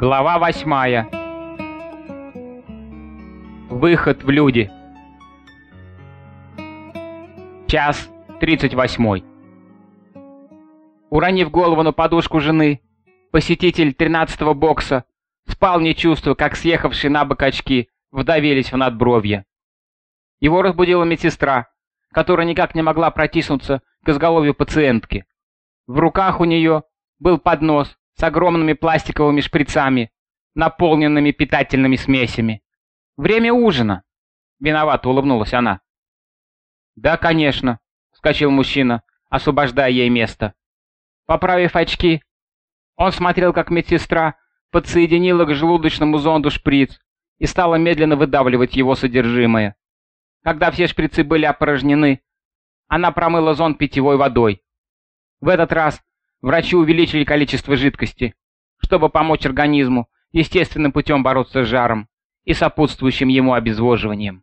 Глава восьмая. Выход в люди. Час тридцать восьмой. Уронив голову на подушку жены, посетитель тринадцатого бокса спал не чувствуя, как съехавшие на бок очки вдавились в надбровье. Его разбудила медсестра, которая никак не могла протиснуться к изголовью пациентки. В руках у нее был поднос с огромными пластиковыми шприцами, наполненными питательными смесями. «Время ужина!» — виновато улыбнулась она. «Да, конечно», — вскочил мужчина, освобождая ей место. Поправив очки, он смотрел, как медсестра подсоединила к желудочному зонду шприц и стала медленно выдавливать его содержимое. Когда все шприцы были опорожнены, она промыла зонд питьевой водой. В этот раз врачи увеличили количество жидкости, чтобы помочь организму естественным путем бороться с жаром и сопутствующим ему обезвоживанием.